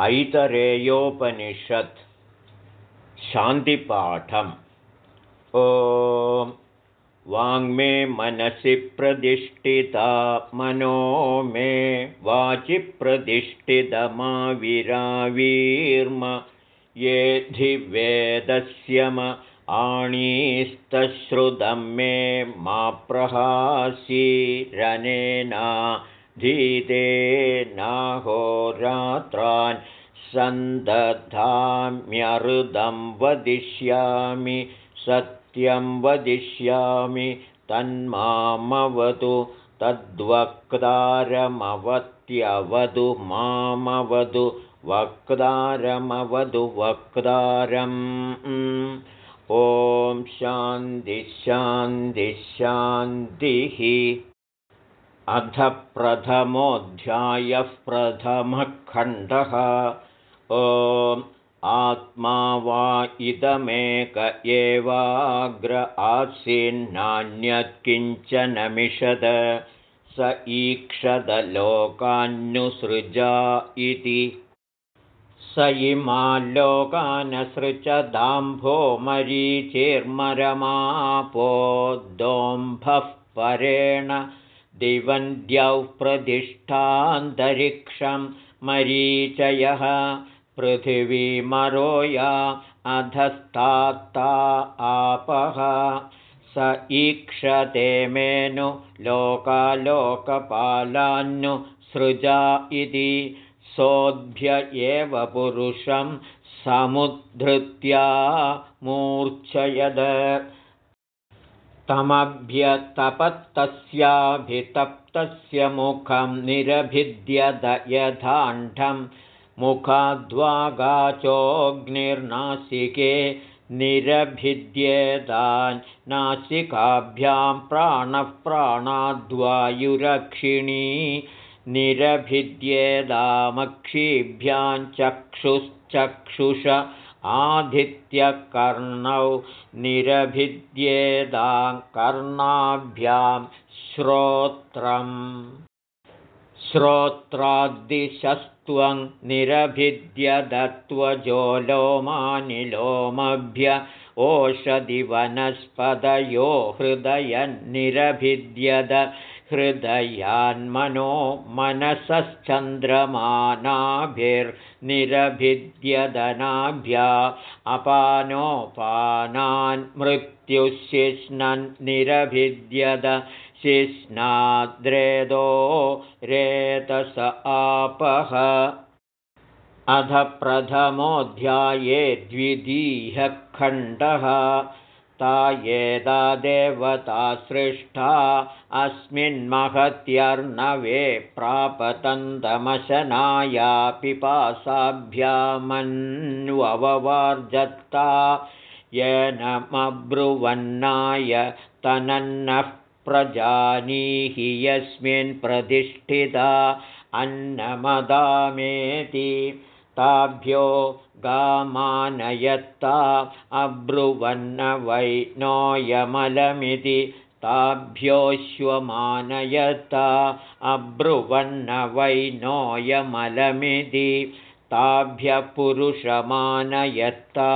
ऐतरेयोपनिषत्। शान्तिपाठम्। ॐ। वाङ्मे मनसि प्रतिष्ठिता। मनो मे वाचि प्रतिष्ठितमाविरावीर्म। येधिवेदस्यम आणीस्तश्रुतं मे मा प्रहासीरनेना धीते नाहोरात्रान् सन्दधाम्यरुदं वदिष्यामि सत्यं वदिष्यामि तन्मामवतु तद्वक्तारमवत्यवधु मामवधु वक्तारमवधु वक्तारम्। ॐ शान्तिः अथ प्रथमोऽध्यायः प्रथमः खण्डः ॐ आत्मा वा इदमेक एवाग्र आसीन्नान्यत् किञ्चनमिषद स ईक्षदलोकान्नुसृजा इति। स इमाल्लोकानसृचदाम्भो मरीचिर्मरमापोद्दोम्भः परेण दिवन्द्यौ प्रतिष्ठान्तरिक्षं मरीचयः पृथिवीमरोया अधस्तात्ता आपः। स ईक्षते मेनु लोकालोकपालान्नु सृजा इति सोऽभ्य एव पुरुषं समुद्धृत्या मूर्च्छयद तमभ्यतपत्तस्याभितप्तस्य मुखं निरभिद्यत यथाण्ठं मुखाद्वागाचोऽग्निर्नासिके निरभिद्येतान् नासिकाभ्यां प्राणः प्राणाद्वायुरक्षिणी निरभिद्येदामक्षीभ्यां चक्षुश्चक्षुष आदित्यकर्णौ निरभिद्येदां कर्णाभ्यां श्रोत्रम्। श्रोत्राद्दिशस्त्वं निरभिद्यदत्वजोलोमानिलोमभ्य ओषधिवनस्पदयो हृदयन्निरभिद्यद हृदयान्मनो मनसश्चन्द्रमानाभिर्निरभिद्यदनाभ्या अपानोपानान् मृत्युशिष्णन्निरभिद्यद शिष्णाद्रेदो रेतस आपः। अध प्रथमोऽध्याये द्वितीयः खण्डः ता येदा देवता सृष्टा अस्मिन्महत्यर्णवे प्रापतन्दमशनाया पिपासाभ्यामन्वववार्जत्ता येन मब्रुवन्नाय तनन्नः प्रजानीहि यस्मिन् प्रतिष्ठिता अन्नमदामेति ताभ्यो गामानयत्ता अब्रुवन्न वै नोयमलमिति ताभ्योऽश्वमानयत्ता अब्रुवन्न वै नोयमलमिति ताभ्यः पुरुषमानयत्ता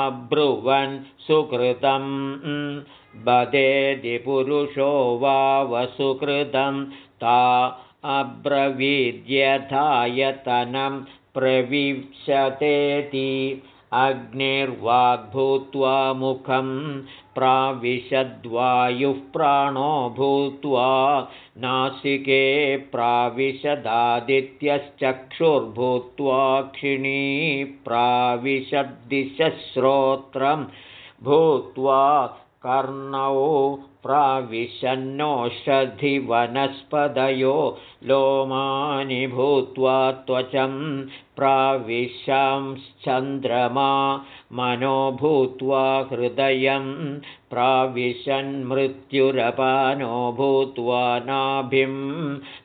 अब्रुवन् सुकृतं बदेदि पुरुषो वावसुकृतं ता अब्रवीद्यथायतनं प्रविशतेति अग्निर्वाग्भूत्वा मुखं प्राविशद्वायुः प्राणो भूत्वा नासिके प्राविशदादित्यश्चक्षुर्भूत्वाक्षिणी प्राविशद्दिशश्रोत्रं भूत्वा कर्णौ प्राविशन्नोषधिवनस्पदयो लोमानि भूत्वा त्वचं प्राविशंश्चन्द्रमा मनो भूत्वा हृदयं प्राविशन्मृत्युरपानो भूत्वा नाभिं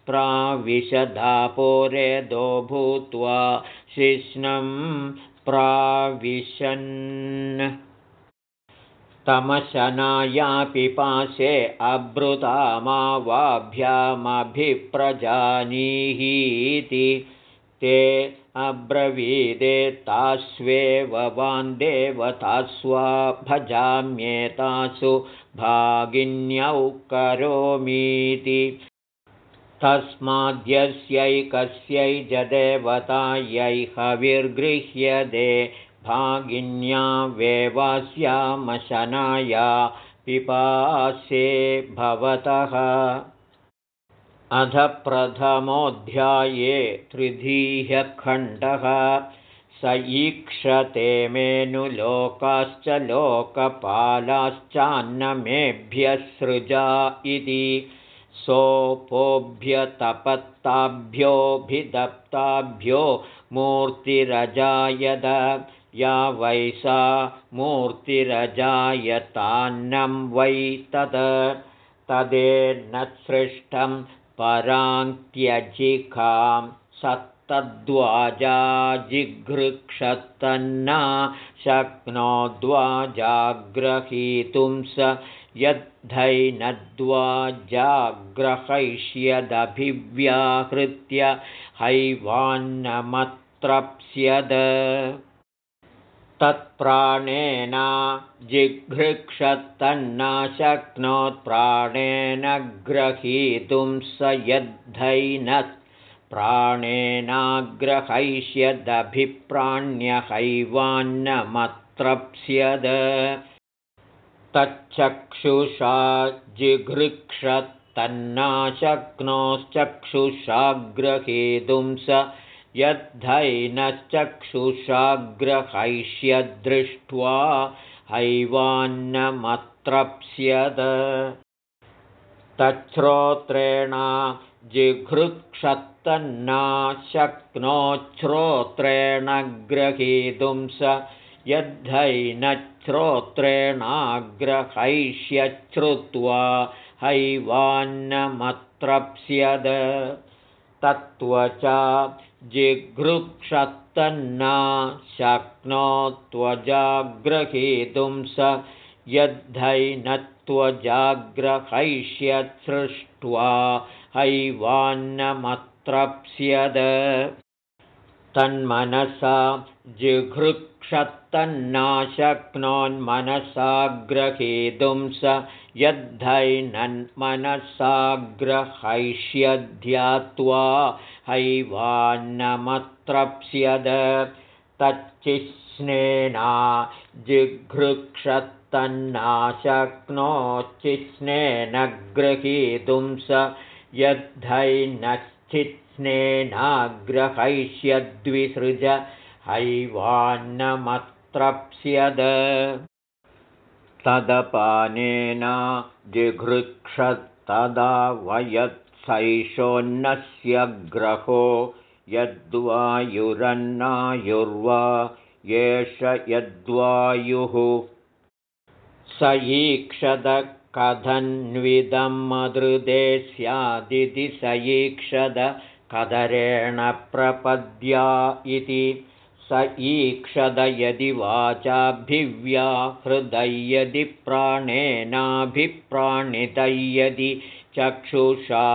प्राविशदापोरेदो भूत्वा शिष्णं प्राविशन् तमशनायापिपाशे अभ्रुतामा वाभ्यामभिप्रजानीहीति ते अब्रवीदे तास्वेव वान्देवतास्वा भजाम्येतासु भागिन्यौ करोमीति। तस्माद्यस्यैकस्यै जदेवतायै हविर्गृह्यते भागिन्या वेवास्यामशनाया पिपास्ये भवतः। अध प्रथमोऽध्याये तृतीयखण्डः। स ईक्षते मेनुलोकाश्च लोकपालाश्चान्नमेभ्यः सृजा इति। सोपोभ्यतपत्ताभ्योऽभिदप्ताभ्यो मूर्तिरजायद या वैसा मूर्तिरजायतान्नं वै तत् तदेन्नत्सृष्टं पराङ्त्यजिखां सत्तद्वाजाजिघृक्षत्तन्ना शक्नोद्वाजाग्रहीतुं स यद्धैनद्वाजाग्रहैष्यदभिव्याहृत्य हैवान्नमत्रप्स्यद तत्प्राणेना जिघृक्षत्तन्ना शक्नोत्प्राणेन ग्रहीतुं स यद्धैनत् प्राणेनाग्रहैष्यदभिप्राण्यहैवान्नमत्रप्स्यद। तच्चक्षुषा जिघृक्षत्तन्ना शक्नोश्चक्षुषाग्रहीतुं स यद्धैनश्चक्षुषाग्रहैष्यदृष्ट्वा हैवान्नमत्रप्स्यद। तच्छ्रोत्रेण जिघृक्षत्तन्ना शक्नोच्छ्रोत्रेण ग्रहीतुं स यद्धैनच्छ्रोत्रेणाग्रहैष्यच्छ्रुत्वा हैवान्नमत्रप्स्यद। तत्त्वचा जिघृक्षत्तन्ना शक्नोत्वजाग्रहीतुं स यद्धैनत्वजाग्रहैष्यत्सृष्ट्वा हैवान्नमत्रप्स्यद तन्मनसा जिघृक्षत्तन्ना शक्नोन्मनसा ग्रहीतुं स यद्धैनन्मनसाग्रहैष्यध्यात्वा हैवान्नमत्रप्स्यद। तच्चिस्नेना जिघृक्षत्तन्ना शक्नोच्चिस्नेन ग्रहीतुं स यद्धैनश्चित्स्नेनाग्रहैष्यद्विसृज हैवान्नमत्रप्स्यद। तदपानेन जिघृक्षत्तदा वयत्सैषोन्नस्य ग्रहो यद्वायुरन्नायुर्वा एष यद्वायुः। स ईक्षद कथन्विदं मदृदे स्यादिति स ईक्षद कदरेण प्रपद्या इति। स ईक्षद यदि वाचाभिव्याहृदयदि प्राणेनाभिप्राणितयदि चक्षुषा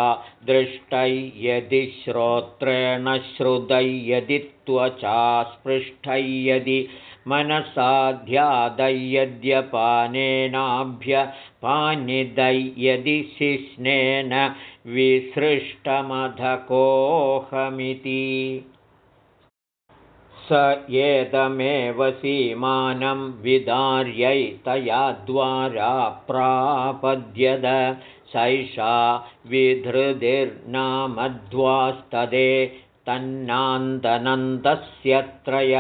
दृष्टयदि श्रोत्रेण श्रुतयदि त्वचा स्पृष्टयदि मनसाध्यादयद्यपानेनाभ्यपानिदयदि शिष्णेन विसृष्टमधकोऽहमिति स एतमेव सीमानं विदार्यै द्वारा प्रापद्यद सैषा विधृतिर्नामध्वास्तदे तन्नान्दनन्दस्य त्रय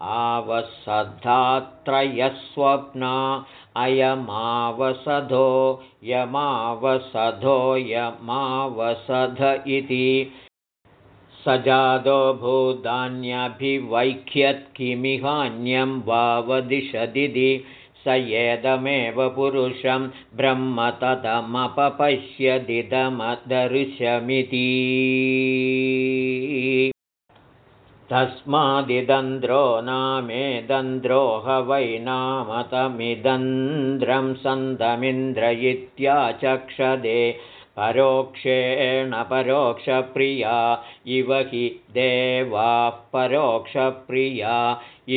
आवसधात्रयस्वप्ना अयमावसधो यमावसधोऽयमावसध इति। सजादो भूतान्यभिवैख्यत्किमिहान्यं वावदिशदिति। स एदमेव पुरुषं ब्रह्म तदमपपश्यदिदमदर्शमिति तस्मादिदन्द्रो नामेदन्द्रो ह वै नामतमिदन्द्रं सन्दमिन्द्र इत्याचक्षदे परोक्षेण परोक्षप्रिया इव हि देवाः परोक्षप्रिया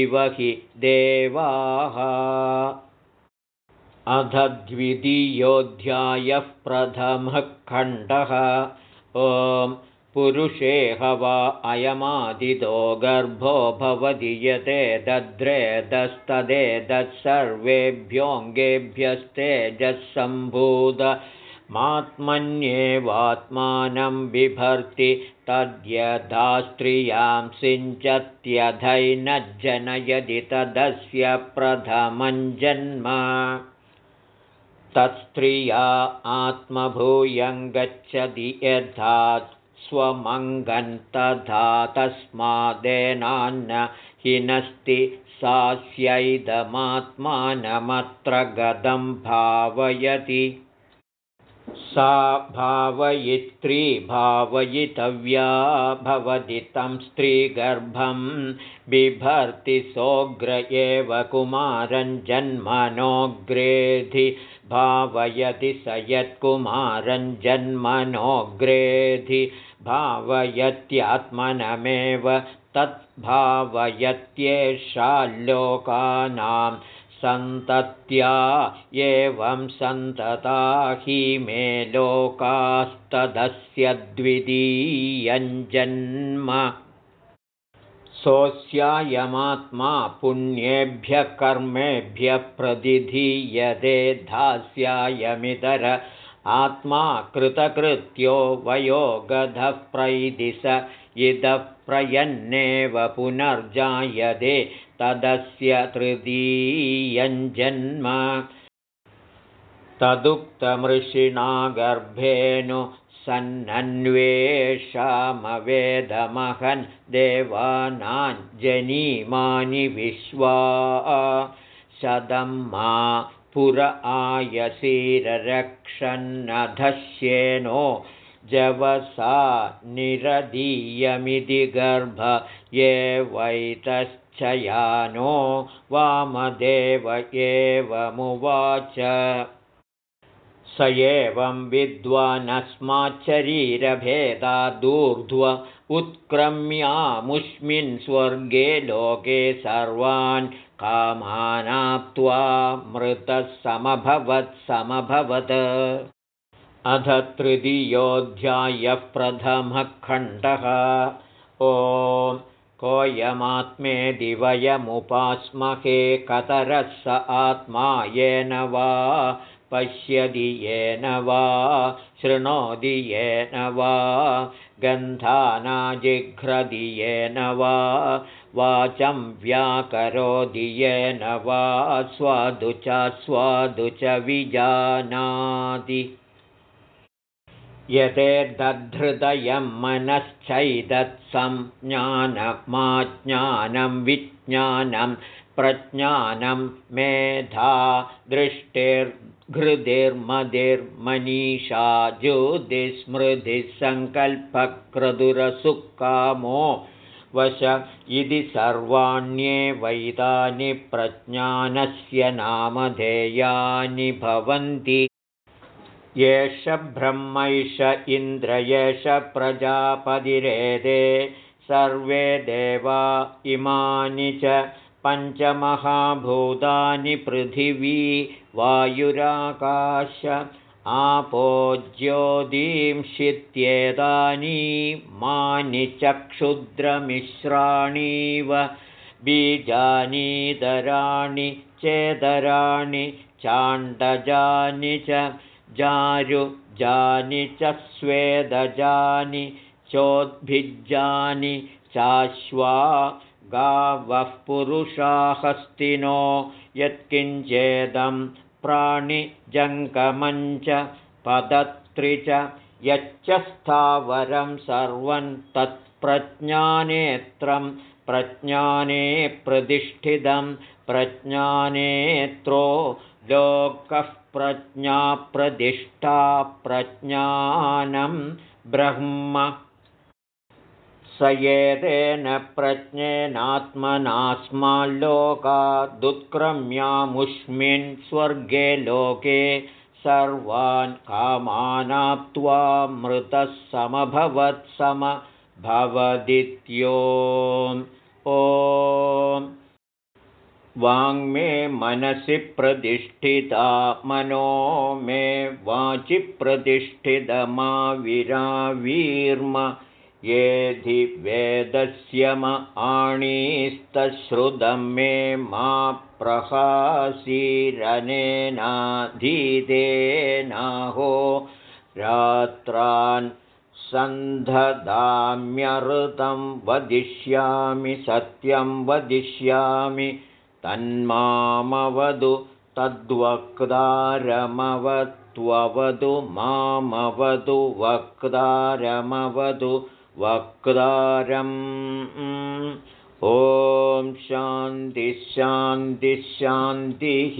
इव हि देवाः। अध द्वितीयोऽध्यायः प्रथमः खण्डः। ॐ पुरुषे ह वा अयमादितो गर्भो भवति यते मात्मन्येवात्मानं बिभर्ति तद्यथा स्त्रियां सिञ्चत्यधैनज्जनयदि तदस्य प्रथमं जन्म। तत्स्त्रिया आत्मभूयं गच्छति यथा स्वमङ्गन् तथा तस्मादेनान्न हिनस्ति सास्यैदमात्मानमत्र गतं भावयति। सा भावयित्री भावयितव्या भवति तं स्त्रीगर्भं बिभर्ति सोऽग्र एव कुमारं जन्मनोऽग्रेधि। भावयति स यत्कुमारं जन्मनोऽग्रेधि भावयत्यात्मनमेव तद्भावयत्येषाल्लोकानां सन्तत्या एवं सन्तता हि मे लोकास्तदस्य द्वितीयञ्जन्म। सोऽस्यायमात्मा पुण्येभ्यः कर्मेभ्यः प्रतिधीयते धास्यायमितर आत्मा कृतकृत्यो वयोगधः प्रैदिश इतः प्रयन्नेव पुनर्जायते तदस्य तृतीयञ्जन्म तदुक्तमृषिणा गर्भेनु सन्नन्वेषामवेदमहन् देवानाञ्जनीमानि विश्वा। शतं मा पुर आयसीररक्षन्नधस्येनो जवसा निरदीयमिति गर्भ ये वैतश्चयानो वामदेव एवमुवाच। स एवं विद्वानस्माच्छरीरभेदादूर्ध्व उत्क्रम्यामुष्मिन् स्वर्गे लोके सर्वान् कामानाप्त्वा मृतः समभवत्। समभवत् अध तृतीयोऽध्यायः प्रथमः खण्डः ॐ कोऽयमात्मेदिवयमुपास्महे कतरः स आत्मा येन वा पश्यति येन वा शृणोति येन वा गन्धानाजिघ्रदि येन वा वाचं व्याकरोति येन वा स्वादु च स्वादु च विजानाति। यतेर्दधृदयं मनश्चैदत्सं ज्ञानमाज्ञानं विज्ञानं प्रज्ञानं मेधा दृष्टिर्घृतिर्मदिर्मनीषा ज्योतिस्मृतिः सङ्कल्पक्रदुरसुकामो वश इति सर्वाण्ये वैतानि प्रज्ञानस्य नामधेयानि भवन्ति। एष ब्रह्मैष इन्द्र एष प्रजापतिरेदे सर्वे देवा इमानि च पञ्चमहाभूतानि पृथिवी वायुराकाश आपोज्योतिंशित्येतानि मानि च क्षुद्रमिश्राणीव बीजानीदराणि चेदराणि चाण्डजानि च जारुजानि च स्वेदजानि चोद्भिज्जानि चाश्वा गावः पुरुषाहस्तिनो यत्किञ्चेदं प्राणिजङ्गमञ्च पदत्रि च यच्च स्थावरं सर्वं तत्प्रज्ञानेत्रं प्रज्ञाने प्रतिष्ठितं प्रज्ञानेत्रो लोकः प्रज्ञाप्रदिष्टा प्रज्ञानं ब्रह्म स एतेन प्रज्ञेनात्मनास्माल्लोकादुत्क्रम्यामुष्मिन् स्वर्गे लोके सर्वान् कामानाप्त्वा मृतः समभवत्समभवदित्यो ओ वाङ्मे मनसि प्रतिष्ठिता मनो मे वाचि प्रतिष्ठितमाविरावीर्म येधि वेदस्य म आणीस्तश्रुतं मे मा प्रहासीरनेनाधीतेनाहो रात्रान् सन्धदाम्यऋतं वदिष्यामि सत्यं वदिष्यामि तन्मामवधु तद्वक्तारमवत्ववधु मामवधु वक्तारमवधु वक्तारम् ॐ शान्तिः शान्तिः